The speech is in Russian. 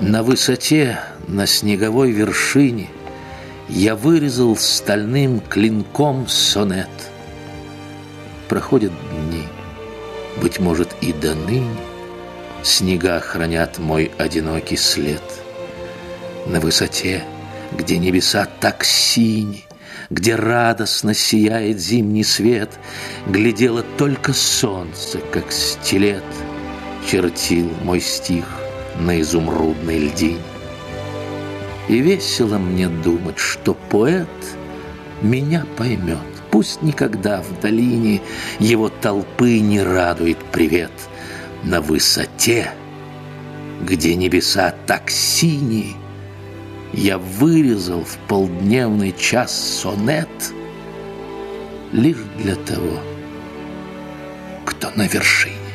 На высоте, на снеговой вершине Я вырезал стальным клинком сонет. Проходят дни, быть может, и до ныне Снега хранят мой одинокий след. На высоте, где небеса так сини, Где радостно сияет зимний свет, Глядело только солнце, как стилет, Чертил мой стих на изумрудной льдине. И весело мне думать, что поэт меня поймет. Пусть никогда в долине его толпы не радует привет. На высоте, где небеса так синие, я вырезал в полдневный час сонет лишь для того, кто на вершине.